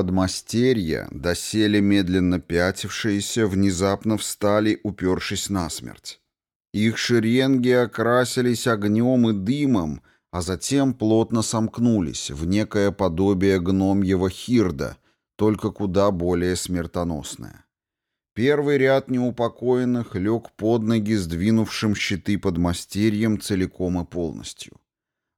Подмастерья, доселе медленно пятившиеся, внезапно встали, упершись насмерть. Их шеренги окрасились огнем и дымом, а затем плотно сомкнулись в некое подобие гномьего хирда, только куда более смертоносное. Первый ряд неупокоенных лег под ноги сдвинувшим щиты под мастерьем целиком и полностью.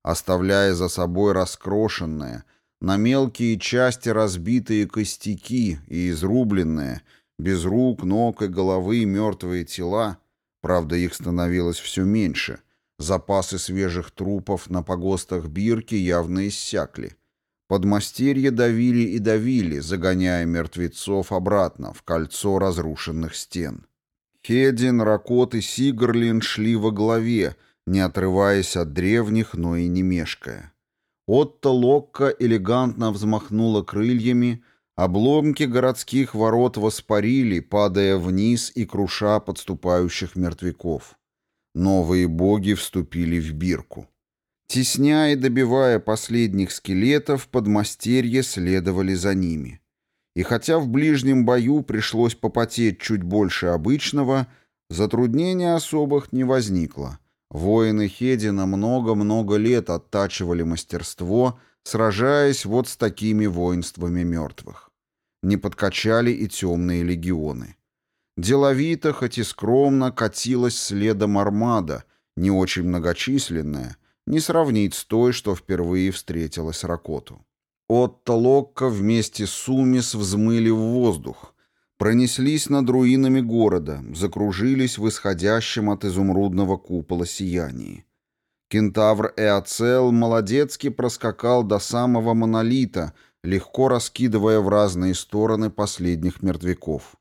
Оставляя за собой раскрошенные, на мелкие части разбитые костяки и изрубленные, без рук, ног и головы мертвые тела, правда их становилось все меньше, запасы свежих трупов на погостах Бирки явно иссякли, Подмастерья давили и давили, загоняя мертвецов обратно в кольцо разрушенных стен. Хедин, Ракот и Сигрлин шли во главе, не отрываясь от древних, но и не мешкая. Отто Локка элегантно взмахнула крыльями, обломки городских ворот воспарили, падая вниз и круша подступающих мертвяков. Новые боги вступили в бирку. Тесня и добивая последних скелетов, подмастерья следовали за ними. И хотя в ближнем бою пришлось попотеть чуть больше обычного, затруднений особых не возникло. Воины Хедина много-много лет оттачивали мастерство, сражаясь вот с такими воинствами мертвых. Не подкачали и темные легионы. Деловито, хоть и скромно, катилась следом армада, не очень многочисленная, не сравнить с той, что впервые встретилась Ракоту. Отто Локко вместе с Сумис взмыли в воздух, пронеслись над руинами города, закружились в исходящем от изумрудного купола сиянии. Кентавр Эоцел молодецки проскакал до самого монолита, легко раскидывая в разные стороны последних мертвяков.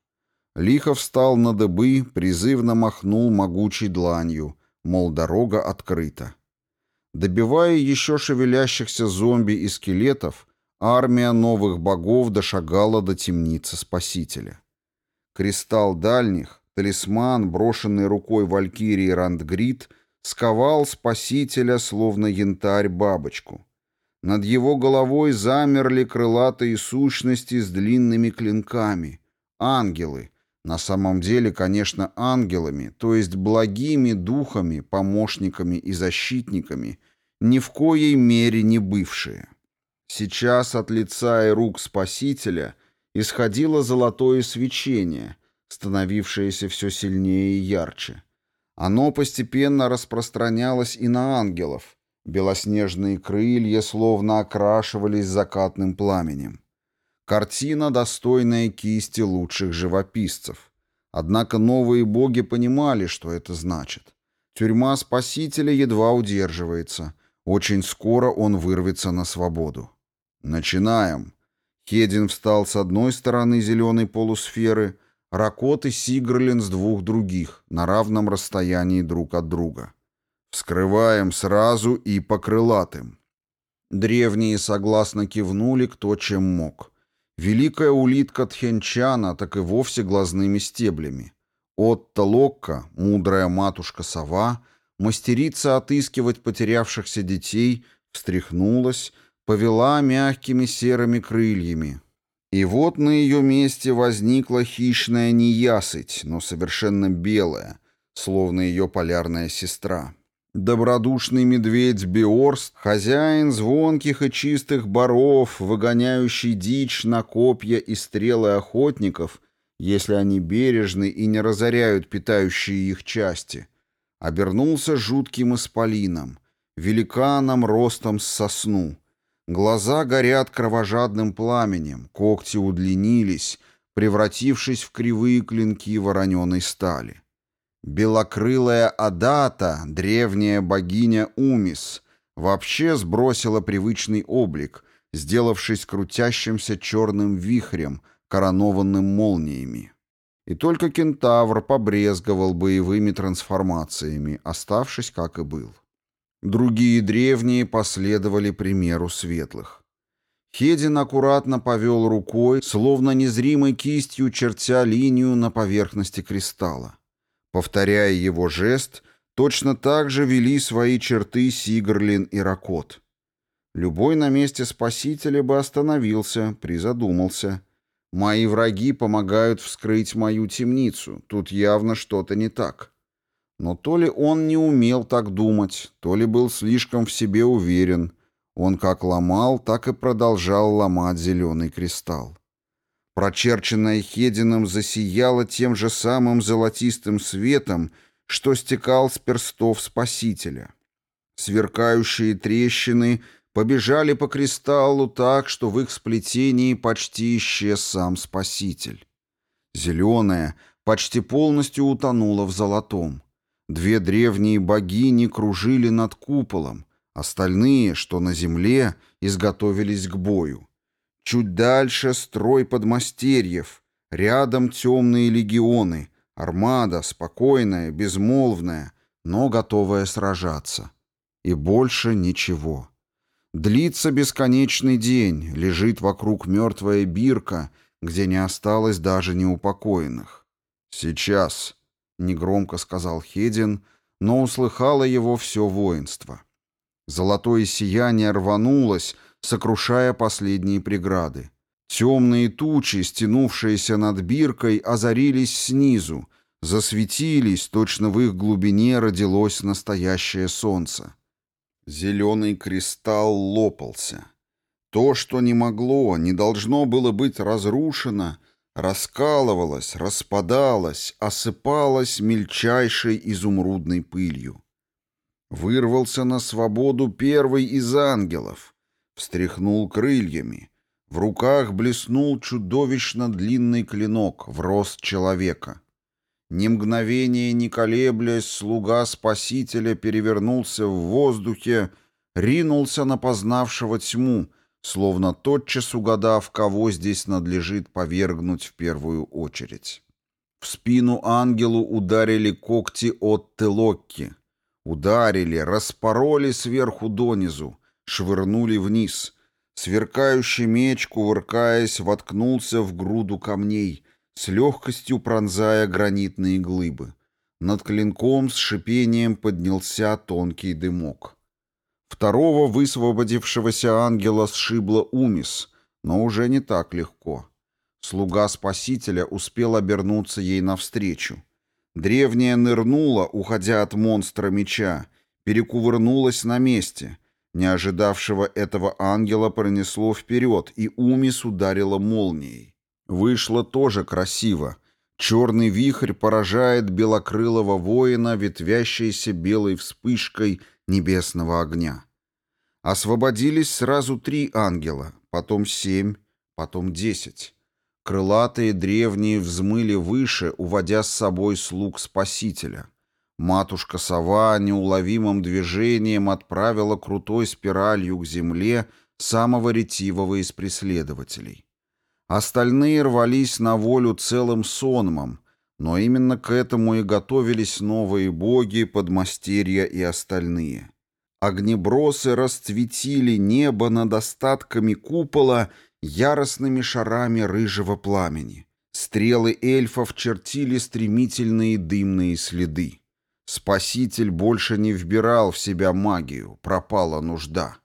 Лихо встал на дыбы, призывно махнул могучей дланью, мол, дорога открыта. Добивая еще шевелящихся зомби и скелетов, армия новых богов дошагала до темницы Спасителя. Кристалл дальних, талисман, брошенный рукой Валькирии Рандгрид, сковал Спасителя, словно янтарь бабочку. Над его головой замерли крылатые сущности с длинными клинками. Ангелы. На самом деле, конечно, ангелами, то есть благими духами, помощниками и защитниками, ни в коей мере не бывшие. Сейчас от лица и рук Спасителя исходило золотое свечение, становившееся все сильнее и ярче. Оно постепенно распространялось и на ангелов. Белоснежные крылья словно окрашивались закатным пламенем. Картина, достойная кисти лучших живописцев. Однако новые боги понимали, что это значит. Тюрьма Спасителя едва удерживается. Очень скоро он вырвется на свободу. Начинаем. Хедин встал с одной стороны зеленой полусферы, Ракот и Сигрлин с двух других, на равном расстоянии друг от друга. Вскрываем сразу и по крылатым. Древние согласно кивнули, кто чем мог. Великая улитка Тхенчана так и вовсе глазными стеблями. Отто Локка, мудрая матушка-сова, мастерица отыскивать потерявшихся детей, встряхнулась, повела мягкими серыми крыльями. И вот на ее месте возникла хищная неясыть, но совершенно белая, словно ее полярная сестра. Добродушный медведь Биорст, хозяин звонких и чистых боров, выгоняющий дичь на копья и стрелы охотников, если они бережны и не разоряют питающие их части, обернулся жутким исполином, великаном ростом с сосну. Глаза горят кровожадным пламенем, когти удлинились, превратившись в кривые клинки вороненой стали. Белокрылая Адата, древняя богиня Умис, вообще сбросила привычный облик, сделавшись крутящимся черным вихрем, коронованным молниями. И только кентавр побрезговал боевыми трансформациями, оставшись как и был. Другие древние последовали примеру светлых. Хедин аккуратно повел рукой, словно незримой кистью чертя линию на поверхности кристалла. Повторяя его жест, точно так же вели свои черты Сигрлин и Ракот. Любой на месте спасителя бы остановился, призадумался. Мои враги помогают вскрыть мою темницу, тут явно что-то не так. Но то ли он не умел так думать, то ли был слишком в себе уверен. Он как ломал, так и продолжал ломать зеленый кристалл. Прочерченное Хедином засияло тем же самым золотистым светом, что стекал с перстов Спасителя. Сверкающие трещины побежали по кристаллу так, что в их сплетении почти исчез сам Спаситель. Зеленое почти полностью утонуло в золотом. Две древние богини кружили над куполом, остальные, что на земле, изготовились к бою. Чуть дальше строй подмастерьев, рядом темные легионы, армада, спокойная, безмолвная, но готовая сражаться. И больше ничего. Длится бесконечный день, лежит вокруг мертвая бирка, где не осталось даже неупокоенных. Сейчас негромко сказал Хедин, но услыхало его все воинство. Золотое сияние рванулось, сокрушая последние преграды. Темные тучи, стянувшиеся над биркой, озарились снизу, засветились, точно в их глубине родилось настоящее солнце. Зеленый кристалл лопался. То, что не могло, не должно было быть разрушено — раскалывалась, распадалась, осыпалась мельчайшей изумрудной пылью. Вырвался на свободу первый из ангелов, встряхнул крыльями. В руках блеснул чудовищно длинный клинок в рост человека. Ни мгновение не колеблясь, слуга Спасителя перевернулся в воздухе, ринулся на познавшего тьму — словно тотчас угадав, кого здесь надлежит повергнуть в первую очередь. В спину ангелу ударили когти от Телокки. Ударили, распороли сверху донизу, швырнули вниз. Сверкающий меч, кувыркаясь, воткнулся в груду камней, с легкостью пронзая гранитные глыбы. Над клинком с шипением поднялся тонкий дымок. Второго высвободившегося ангела сшибла Умис, но уже не так легко. Слуга Спасителя успел обернуться ей навстречу. Древняя нырнула, уходя от монстра меча, перекувырнулась на месте. Не ожидавшего этого ангела пронесло вперед, и Умис ударила молнией. Вышло тоже красиво. Черный вихрь поражает белокрылого воина, ветвящейся белой вспышкой небесного огня. Освободились сразу три ангела, потом семь, потом десять. Крылатые древние взмыли выше, уводя с собой слуг Спасителя. Матушка-сова неуловимым движением отправила крутой спиралью к земле самого ретивого из преследователей. Остальные рвались на волю целым сонмом, но именно к этому и готовились новые боги, подмастерья и остальные. Огнебросы расцветили небо над остатками купола яростными шарами рыжего пламени. Стрелы эльфов чертили стремительные дымные следы. Спаситель больше не вбирал в себя магию, пропала нужда.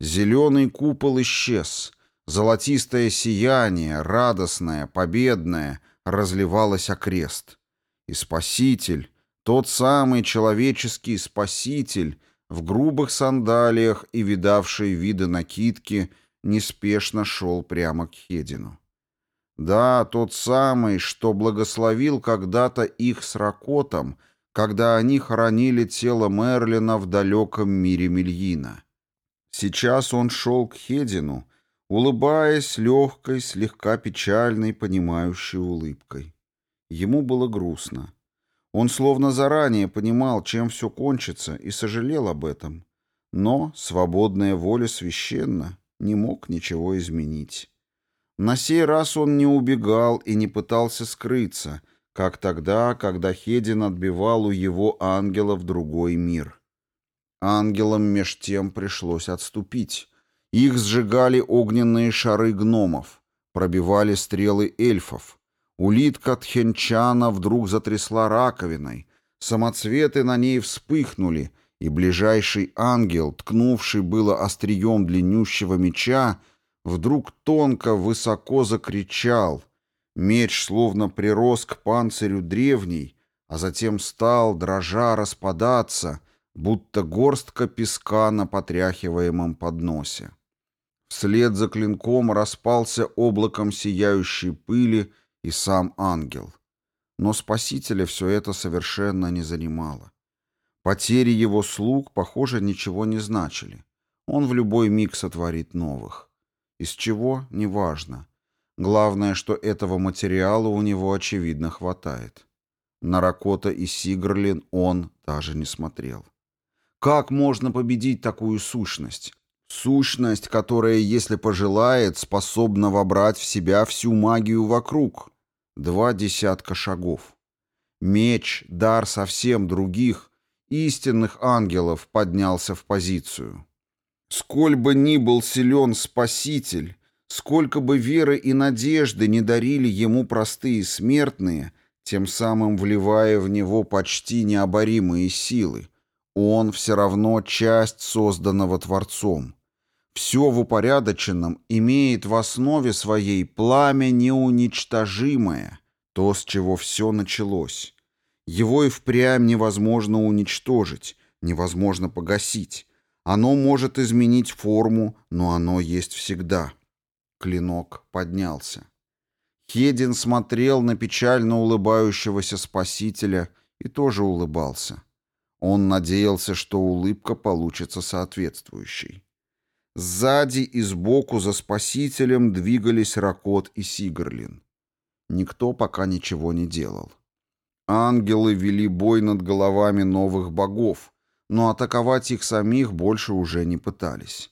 Зеленый купол исчез. Золотистое сияние, радостное, победное, разливалось окрест. И Спаситель, тот самый человеческий Спаситель, в грубых сандалиях и видавшей виды накидки, неспешно шел прямо к Хедину. Да, тот самый, что благословил когда-то их с Ракотом, когда они хоронили тело Мерлина в далеком мире Мельина. Сейчас он шел к Хедину, улыбаясь легкой, слегка печальной, понимающей улыбкой. Ему было грустно. Он словно заранее понимал, чем все кончится, и сожалел об этом. Но свободная воля священна, не мог ничего изменить. На сей раз он не убегал и не пытался скрыться, как тогда, когда Хедин отбивал у его ангела в другой мир. Ангелам меж тем пришлось отступить. Их сжигали огненные шары гномов, пробивали стрелы эльфов, Улитка Тхенчана вдруг затрясла раковиной, самоцветы на ней вспыхнули, и ближайший ангел, ткнувший было острием длиннющего меча, вдруг тонко, высоко закричал. Меч словно прирос к панцирю древний, а затем стал, дрожа, распадаться, будто горстка песка на потряхиваемом подносе. Вслед за клинком распался облаком сияющей пыли и сам ангел. Но спасителя все это совершенно не занимало. Потери его слуг, похоже, ничего не значили. Он в любой миг сотворит новых. Из чего — неважно. Главное, что этого материала у него, очевидно, хватает. На Ракота и Сигрлин он даже не смотрел. Как можно победить такую сущность? Сущность, которая, если пожелает, способна вобрать в себя всю магию вокруг. Два десятка шагов. Меч, дар совсем других, истинных ангелов, поднялся в позицию. Сколь бы ни был силен Спаситель, сколько бы веры и надежды не дарили ему простые смертные, тем самым вливая в него почти необоримые силы, он все равно часть созданного Творцом. Все в упорядоченном имеет в основе своей пламя неуничтожимое, то, с чего все началось. Его и впрямь невозможно уничтожить, невозможно погасить. Оно может изменить форму, но оно есть всегда. Клинок поднялся. Хедин смотрел на печально улыбающегося спасителя и тоже улыбался. Он надеялся, что улыбка получится соответствующей. Сзади и сбоку за спасителем двигались Ракот и Сигрлин. Никто пока ничего не делал. Ангелы вели бой над головами новых богов, но атаковать их самих больше уже не пытались.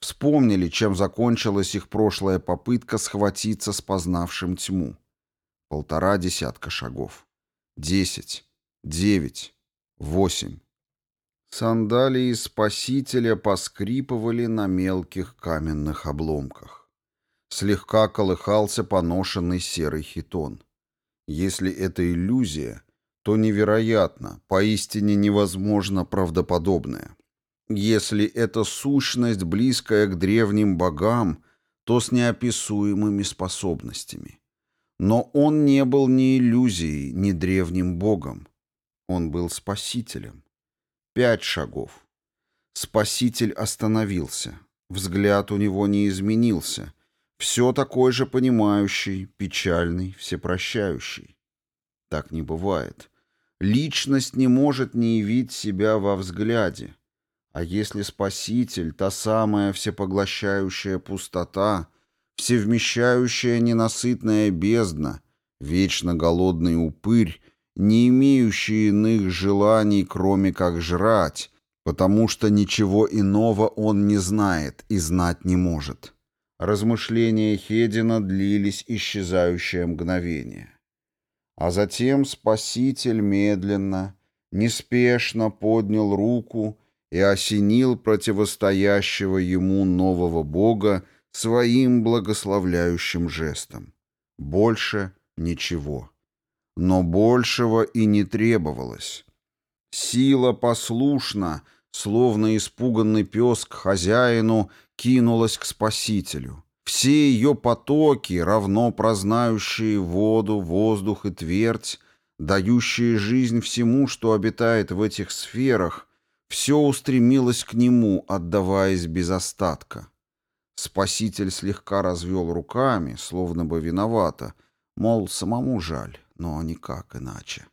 Вспомнили, чем закончилась их прошлая попытка схватиться с познавшим тьму. Полтора десятка шагов. Десять. Девять. Восемь. Сандалии спасителя поскрипывали на мелких каменных обломках. Слегка колыхался поношенный серый хитон. Если это иллюзия, то невероятно, поистине невозможно правдоподобное. Если это сущность, близкая к древним богам, то с неописуемыми способностями. Но он не был ни иллюзией, ни древним богом. Он был спасителем. Пять шагов. Спаситель остановился. Взгляд у него не изменился. Все такой же понимающий, печальный, всепрощающий. Так не бывает. Личность не может не явить себя во взгляде. А если Спаситель, та самая всепоглощающая пустота, всевмещающая ненасытная бездна, вечно голодный упырь, не имеющий иных желаний, кроме как жрать, потому что ничего иного он не знает и знать не может. Размышления Хедина длились исчезающее мгновение. А затем Спаситель медленно, неспешно поднял руку и осенил противостоящего ему нового Бога своим благословляющим жестом. Больше ничего. Но большего и не требовалось. Сила послушна, словно испуганный пес к хозяину, кинулась к Спасителю. Все ее потоки, равно прознающие воду, воздух и твердь, дающие жизнь всему, что обитает в этих сферах, все устремилось к нему, отдаваясь без остатка. Спаситель слегка развел руками, словно бы виновата, мол, самому жаль но никак иначе.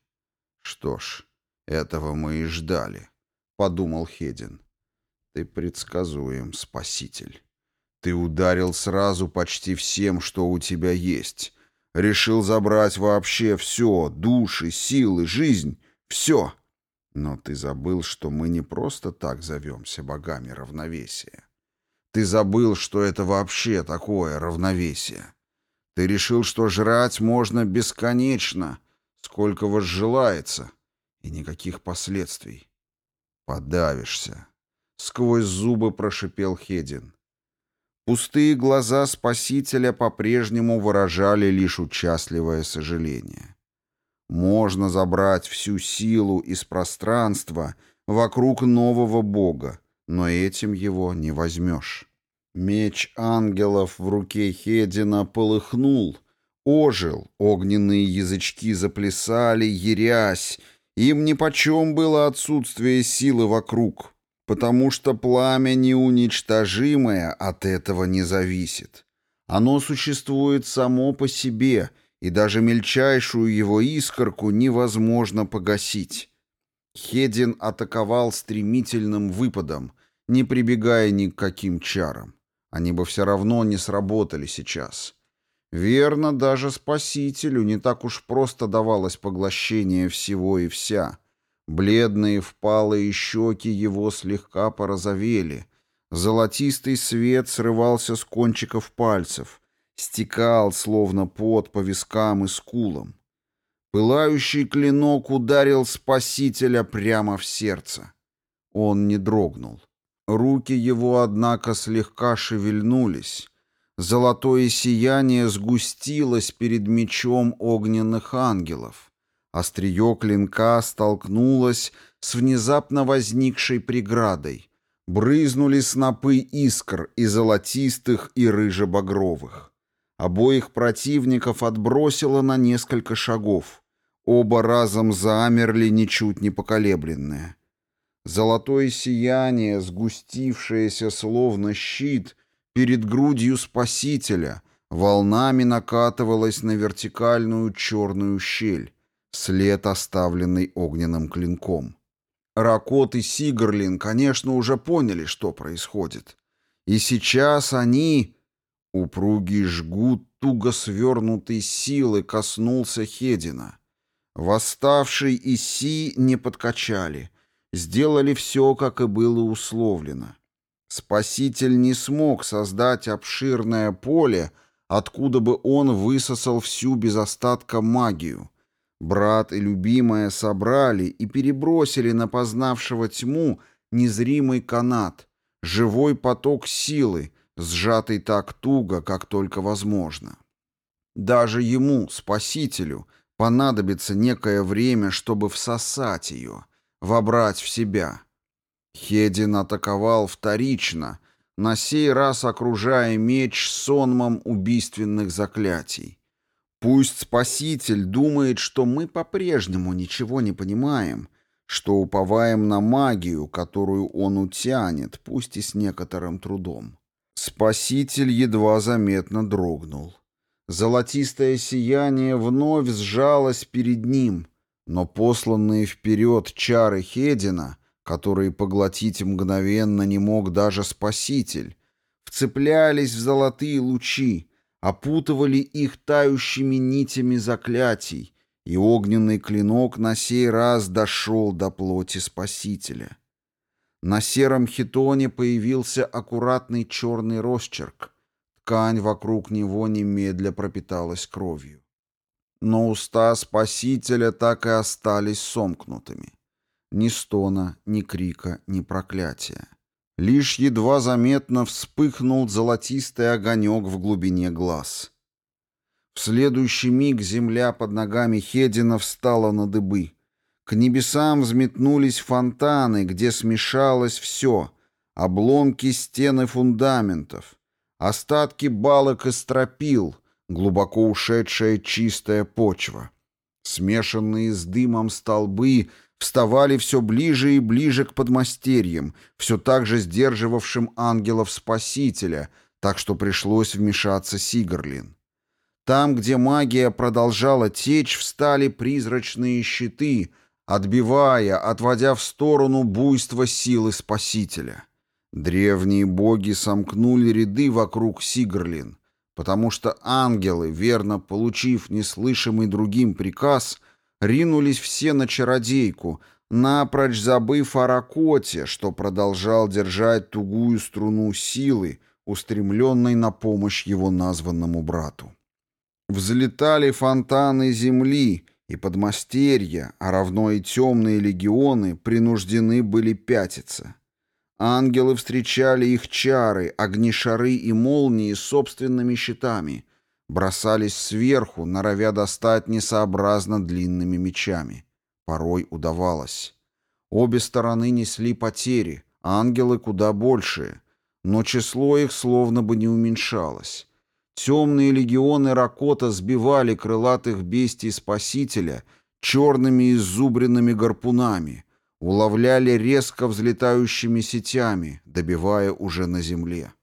«Что ж, этого мы и ждали», — подумал Хедин. «Ты предсказуем, спаситель. Ты ударил сразу почти всем, что у тебя есть. Решил забрать вообще все, души, силы, жизнь, все. Но ты забыл, что мы не просто так зовемся богами равновесия. Ты забыл, что это вообще такое равновесие. Ты решил, что жрать можно бесконечно, сколько возжелается, и никаких последствий. Подавишься. Сквозь зубы прошипел Хедин. Пустые глаза спасителя по-прежнему выражали лишь участливое сожаление. Можно забрать всю силу из пространства, вокруг нового бога, но этим его не возьмешь. Меч ангелов в руке Хедина полыхнул, ожил, огненные язычки заплясали, ярясь, им нипочем было отсутствие силы вокруг, потому что пламя неуничтожимое от этого не зависит. Оно существует само по себе, и даже мельчайшую его искорку невозможно погасить. Хедин атаковал стремительным выпадом, не прибегая ни к каким чарам. Они бы все равно не сработали сейчас. Верно, даже Спасителю не так уж просто давалось поглощение всего и вся. Бледные впалые щеки его слегка порозовели. Золотистый свет срывался с кончиков пальцев, стекал, словно пот по вискам и скулам. Пылающий клинок ударил Спасителя прямо в сердце. Он не дрогнул. Руки его, однако, слегка шевельнулись, Золотое сияние сгустилось перед мечом огненных ангелов. Острие клинка столкнулось с внезапно возникшей преградой. Брызнули снопы искр и золотистых, и рыжебагровых. Обоих противников отбросило на несколько шагов. Оба разом замерли, ничуть не поколебленные. Золотое сияние, сгустившееся словно щит — Перед грудью Спасителя волнами накатывалась на вертикальную черную щель, след, оставленный огненным клинком. Ракот и Сигарлин, конечно, уже поняли, что происходит. И сейчас они... Упругий жгут туго свернутой силы коснулся Хедина. Восставший и Си не подкачали, сделали все, как и было условлено. Спаситель не смог создать обширное поле, откуда бы он высосал всю без остатка магию. Брат и любимая собрали и перебросили на познавшего тьму незримый канат, живой поток силы, сжатый так туго, как только возможно. Даже ему, спасителю, понадобится некое время, чтобы всосать ее, вобрать в себя — Хедин атаковал вторично, на сей раз окружая меч сонмом убийственных заклятий. Пусть Спаситель думает, что мы по-прежнему ничего не понимаем, что уповаем на магию, которую он утянет, пусть и с некоторым трудом. Спаситель едва заметно дрогнул. Золотистое сияние вновь сжалось перед ним, но посланные вперед чары Хедина — которые поглотить мгновенно не мог даже Спаситель, вцеплялись в золотые лучи, опутывали их тающими нитями заклятий, и огненный клинок на сей раз дошел до плоти Спасителя. На сером хитоне появился аккуратный черный росчерк. Ткань вокруг него немедля пропиталась кровью. Но уста Спасителя так и остались сомкнутыми. Ни стона, ни крика, ни проклятия. Лишь едва заметно вспыхнул золотистый огонек в глубине глаз. В следующий миг земля под ногами Хедина встала на дыбы. К небесам взметнулись фонтаны, где смешалось все — обломки стены фундаментов, остатки балок и стропил, глубоко ушедшая чистая почва. Смешанные с дымом столбы — вставали все ближе и ближе к подмастерьям, все так же сдерживавшим ангелов-спасителя, так что пришлось вмешаться Сигарлин. Там, где магия продолжала течь, встали призрачные щиты, отбивая, отводя в сторону буйство силы Спасителя. Древние боги сомкнули ряды вокруг Сигрлин, потому что ангелы, верно получив неслышимый другим приказ, ринулись все на чародейку, напрочь забыв о Ракоте, что продолжал держать тугую струну силы, устремленной на помощь его названному брату. Взлетали фонтаны земли, и подмастерья, а равно и темные легионы, принуждены были пятиться. Ангелы встречали их чары, огнишары и молнии собственными щитами, бросались сверху, норовя достать несообразно длинными мечами. Порой удавалось. Обе стороны несли потери, ангелы куда большие, но число их словно бы не уменьшалось. Темные легионы Ракота сбивали крылатых бестий Спасителя черными иззубренными гарпунами, уловляли резко взлетающими сетями, добивая уже на земле.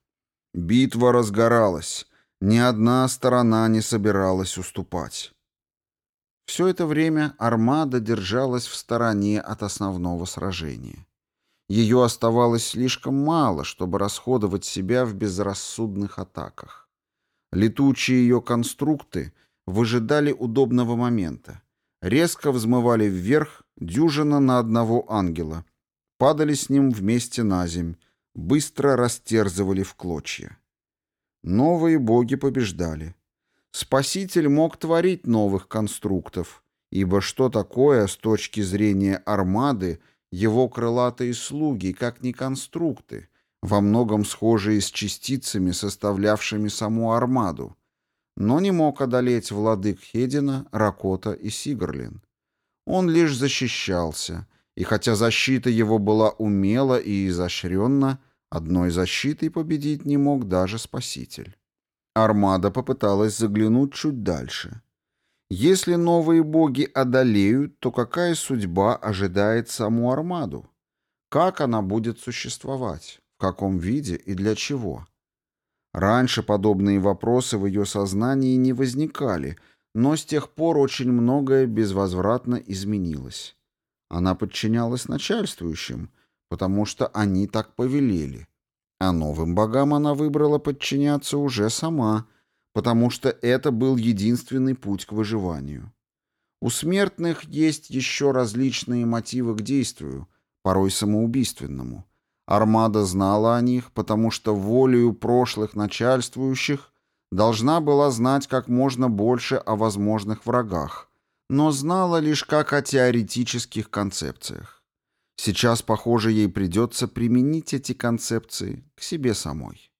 Битва разгоралась, ни одна сторона не собиралась уступать. Все это время армада держалась в стороне от основного сражения. Ее оставалось слишком мало, чтобы расходовать себя в безрассудных атаках. Летучие ее конструкты выжидали удобного момента. Резко взмывали вверх дюжина на одного ангела, падали с ним вместе на земь, быстро растерзывали в клочья. Новые боги побеждали. Спаситель мог творить новых конструктов, ибо что такое с точки зрения армады его крылатые слуги, как не конструкты, во многом схожие с частицами, составлявшими саму армаду, но не мог одолеть владык Хедина, Ракота и Сигарлин. Он лишь защищался, и хотя защита его была умела и изощренна, одной защитой победить не мог даже Спаситель. Армада попыталась заглянуть чуть дальше. Если новые боги одолеют, то какая судьба ожидает саму Армаду? Как она будет существовать? В каком виде и для чего? Раньше подобные вопросы в ее сознании не возникали, но с тех пор очень многое безвозвратно изменилось. Она подчинялась начальствующим, потому что они так повелели. А новым богам она выбрала подчиняться уже сама, потому что это был единственный путь к выживанию. У смертных есть еще различные мотивы к действию, порой самоубийственному. Армада знала о них, потому что волею прошлых начальствующих должна была знать как можно больше о возможных врагах, но знала лишь как о теоретических концепциях. Сейчас, похоже, ей придется применить эти концепции к себе самой.